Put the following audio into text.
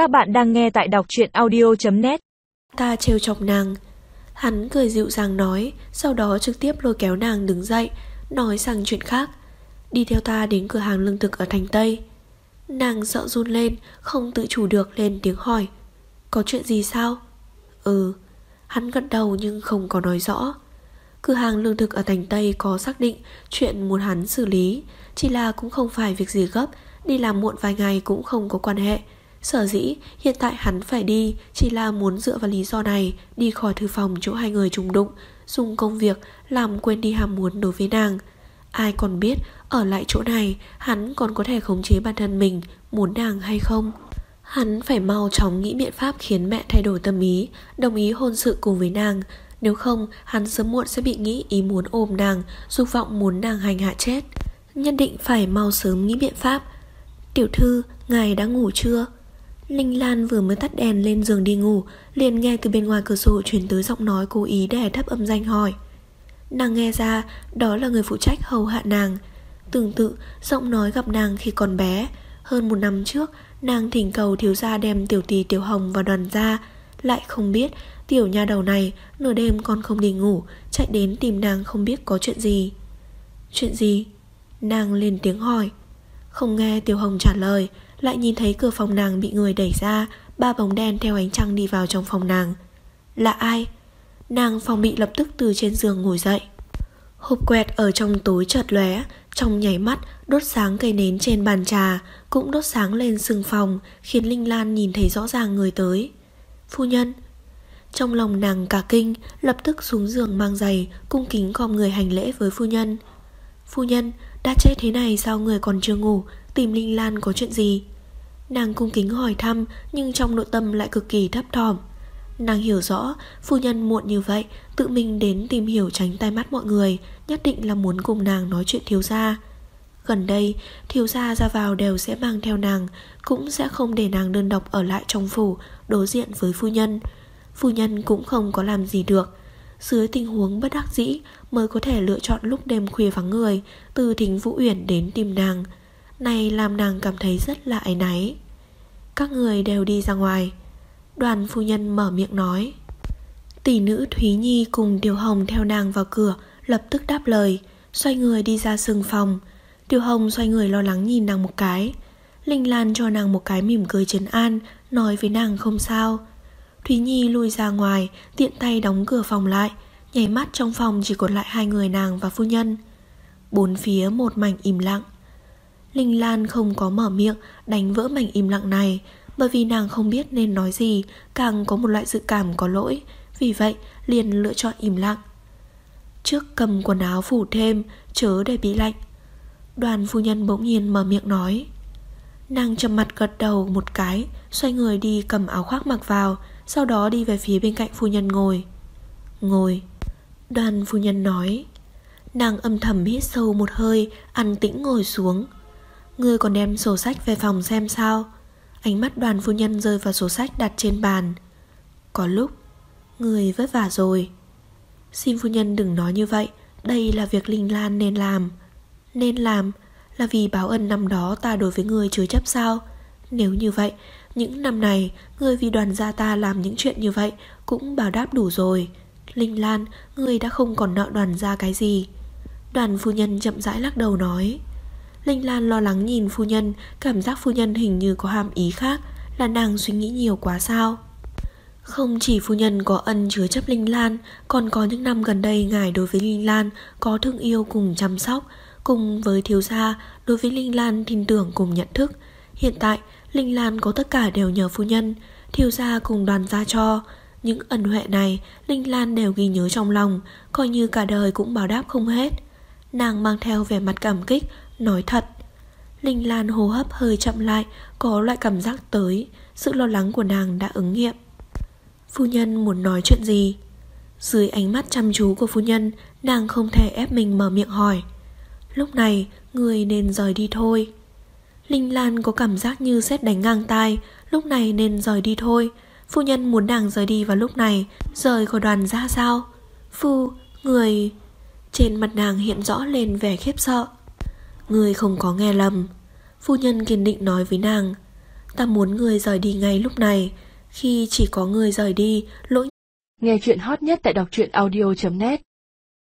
Các bạn đang nghe tại đọc truyện audio.net Ta trêu chọc nàng. Hắn cười dịu dàng nói, Sau đó trực tiếp lôi kéo nàng đứng dậy, Nói sang chuyện khác. Đi theo ta đến cửa hàng lương thực ở thành Tây. Nàng sợ run lên, Không tự chủ được lên tiếng hỏi. Có chuyện gì sao? Ừ Hắn gật đầu nhưng không có nói rõ. Cửa hàng lương thực ở thành Tây có xác định Chuyện muốn hắn xử lý, Chỉ là cũng không phải việc gì gấp, Đi làm muộn vài ngày cũng không có quan hệ. Sở dĩ hiện tại hắn phải đi Chỉ là muốn dựa vào lý do này Đi khỏi thư phòng chỗ hai người trùng đụng Dùng công việc làm quên đi ham muốn đối với nàng. Ai còn biết Ở lại chỗ này Hắn còn có thể khống chế bản thân mình Muốn nàng hay không? Hắn phải mau chóng nghĩ biện pháp khiến mẹ thay đổi tâm ý Đồng ý hôn sự cùng với nàng. Nếu không hắn sớm muộn sẽ bị nghĩ ý muốn ôm nàng Dục vọng muốn nàng hành hạ chết. Nhất định phải mau sớm nghĩ biện pháp. Tiểu thư, ngài đã ngủ chưa? Linh Lan vừa mới tắt đèn lên giường đi ngủ, liền nghe từ bên ngoài cửa sổ truyền tới giọng nói cố ý đè thấp âm danh hỏi. Nàng nghe ra đó là người phụ trách hầu hạ nàng. Tương tự, giọng nói gặp nàng khi còn bé. Hơn một năm trước, nàng thỉnh cầu thiếu gia đem tiểu tì tiểu hồng và đoàn ra Lại không biết, tiểu nha đầu này nửa đêm còn không đi ngủ, Chạy đến tìm nàng không biết có chuyện gì. Chuyện gì? Nàng lên tiếng hỏi. Không nghe tiểu hồng trả lời, lại nhìn thấy cửa phòng nàng bị người đẩy ra, Ba bóng đen theo ánh trăng đi vào trong phòng nàng. Là ai? Nàng phòng bị lập tức từ trên giường ngồi dậy. Hộp quẹt ở trong tối chợt lóe, Trong nhảy mắt đốt sáng cây nến trên bàn trà, Cũng đốt sáng lên sừng phòng, Khiến Linh Lan nhìn thấy rõ ràng người tới. Phu nhân. Trong lòng nàng cả kinh, Lập tức xuống giường mang giày, Cung kính com người hành lễ với phu nhân. Phu nhân đã chết thế này sao người còn chưa ngủ? Tìm Linh Lan có chuyện gì? Nàng cung kính hỏi thăm, Nhưng trong nội tâm lại cực kỳ thấp thỏm. Nàng hiểu rõ, Phu nhân muộn như vậy, Tự mình đến tìm hiểu tránh tai mắt mọi người, Nhất định là muốn cùng nàng nói chuyện thiếu gia. Gần đây, Thiếu gia ra vào đều sẽ mang theo nàng, Cũng sẽ không để nàng đơn độc ở lại trong phủ, Đối diện với phu nhân. Phu nhân cũng không có làm gì được dưới tình huống bất đắc dĩ mới có thể lựa chọn lúc đêm khuya vắng người từ thính Vũ Uyển đến tìm nàng. Này làm nàng cảm thấy rất là áy náy. Các người đều đi ra ngoài. Đoàn phu nhân mở miệng nói. Tỷ nữ Thúy Nhi cùng Tiểu Hồng theo nàng vào cửa, lập tức đáp lời, xoay người đi ra sừng phòng. Tiểu Hồng xoay người lo lắng nhìn nàng một cái. Linh Lan cho nàng một cái mỉm cười trấn an, nói với nàng không sao. Thúy Nhi lùi ra ngoài, tiện tay đóng cửa phòng lại, nhảy mắt trong phòng chỉ còn lại hai người nàng và phu nhân. Bốn phía một mảnh im lặng. Linh Lan không có mở miệng đánh vỡ mảnh im lặng này bởi vì nàng không biết nên nói gì, càng có một loại dự cảm có lỗi, vì vậy liền lựa chọn im lặng. Trước cầm quần áo phủ thêm, chớ để bị lạnh. Đoàn phu nhân bỗng nhiên mở miệng nói. Nàng trầm mặt gật đầu một cái, xoay người đi cầm áo khoác mặc vào, sau đó đi về phía bên cạnh phu nhân ngồi. Ngồi. Đoàn phu nhân nói. Nàng âm thầm hít sâu một hơi, ăn tĩnh ngồi xuống. Ngươi còn đem sổ sách về phòng xem sao Ánh mắt đoàn phu nhân rơi vào sổ sách đặt trên bàn Có lúc Người vất vả rồi Xin phu nhân đừng nói như vậy Đây là việc Linh Lan nên làm Nên làm Là vì báo ân năm đó ta đối với người chứa chấp sao Nếu như vậy những năm này, Người vì đoàn gia ta làm những chuyện như vậy Cũng báo đáp đủ rồi. Linh Lan, Người đã không còn nợ đoàn gia cái gì. Đoàn phu nhân chậm rãi lắc đầu nói. Linh Lan lo lắng nhìn phu nhân, Cảm giác phu nhân hình như có hàm ý khác, Là nàng suy nghĩ nhiều quá sao? Không chỉ phu nhân có ân chứa chấp Linh Lan, Còn có những năm gần đây Ngài đối với Linh Lan Có thương yêu cùng chăm sóc, Cùng với thiếu gia, Đối với Linh Lan tin tưởng cùng nhận thức. Hiện tại, Linh Lan có tất cả đều nhờ phu nhân Thiếu gia cùng đoàn gia cho. Những ẩn huệ này, Linh Lan đều ghi nhớ trong lòng, Coi như cả đời cũng báo đáp không hết. Nàng mang theo vẻ mặt cảm kích, Nói thật. Linh Lan hô hấp hơi chậm lại, Có loại cảm giác tới, Sự lo lắng của nàng đã ứng nghiệm. Phu nhân muốn nói chuyện gì? Dưới ánh mắt chăm chú của phu nhân, Nàng không thể ép mình mở miệng hỏi. Lúc này, Người nên rời đi thôi. Linh Lan có cảm giác như xét đánh ngang tai Lúc này nên rời đi thôi. Phu nhân muốn nàng rời đi vào lúc này Rời khỏi đoàn ra sao? Phu, người Trên mặt nàng hiện rõ lên vẻ khiếp sợ. Người không có nghe lầm. Phu nhân kiên định nói với nàng Ta muốn người rời đi ngay lúc này. Khi chỉ có người rời đi Lỗi Nghe chuyện hot nhất tại đọc truyện audio.net